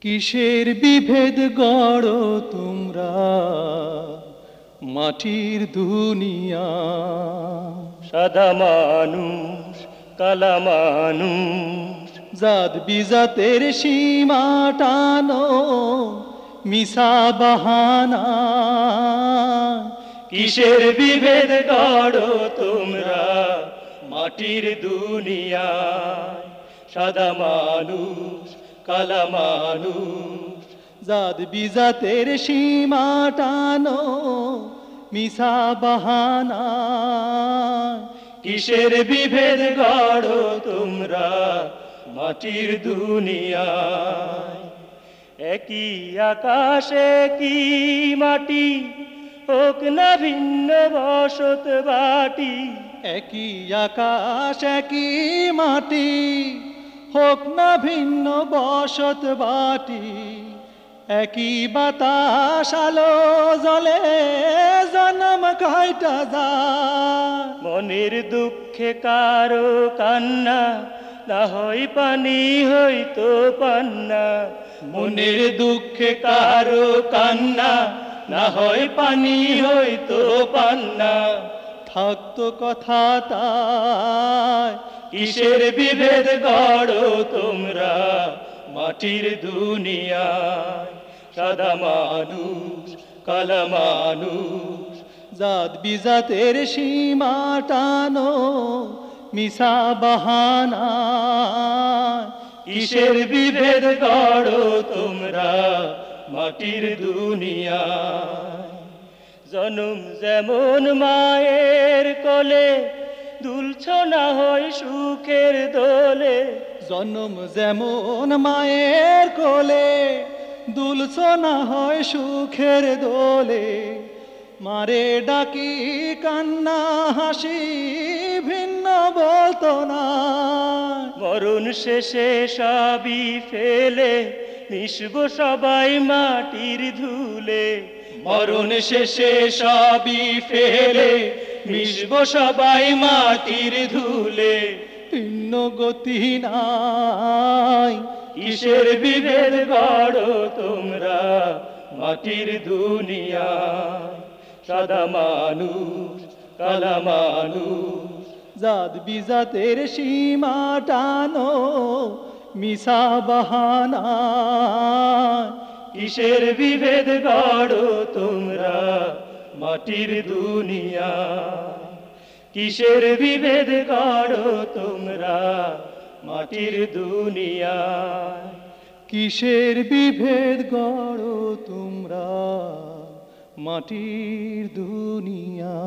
কিসের বিভেদ গড় তোমরা? মাটির দুনিয়া। সাদা মানুষ কালা মানুষ। জাত বিজাতের সীমা টানো মিশা বাহানা। কিসের বিভেদ গড় তোমরা? মাটির দুনিয়া সাদা মানুষ কালা মানুষ জাত বিজাতের সীমা টানো মিশা বাহানা। কিসের বিভেদ গড়ো তোমরা মাটির দুনিয়ায়? একই আকাশে কি মাটি? হোক না ভিন্ন বসত বাটি। একই আকাশ, একই মাটি। হোক না ভিন্ন বসত বাটি, একই বাতাস আলো জলে জনম কাইটা যায় মনের দুঃখে কারও কান্না, না হয় পানি হইতো পান্না। মনের দুঃখে কারও কান্না, না হয় পানি হইতো পান্না। থাকতো কথা তাই। কিসের বিভেদ গড়ো তোমরা মাটির দুনিয়ায়? সাদা মানুষ কালা মানুষ জাত বিজাতের সীমা টানো মিশা বাহানা কিসের বিভেদ গড়ো তোমরা মাটির দুনিয়ায়? জনম যেমন মায়ের কোলে দুলছ না হয় সুখের দোলে। জন্ম যেমন মায়ের কোলে দুলসনা হয় সুখের দোলে। মারে ডাকি কান্না হাসি ভিন্ন বলতো না। মরণ শেষে সবই ফেলে মিশব সবাই মাটির ধুলে। মরণ শেষে সবই ফেলে, মিশব সবাই মাটির ধুলে। ভিন্ন গতি নাই, কিসের বিভেদ গড়ো তোমরা? মাটির দুনিয়া সাদা মানুষ, কালা মানুষ। জাত বিজাতের সীমা টানো, মিশা বাহানা। কিসের বিভেদ গড়ো তোমরা মাটির দুনিয়া? কিসের বিভেদ গড়ো তোমরা মাটির দুনিয়া? কিসের বিভেদ গড়ো তোমরা মাটির দুনিয়া?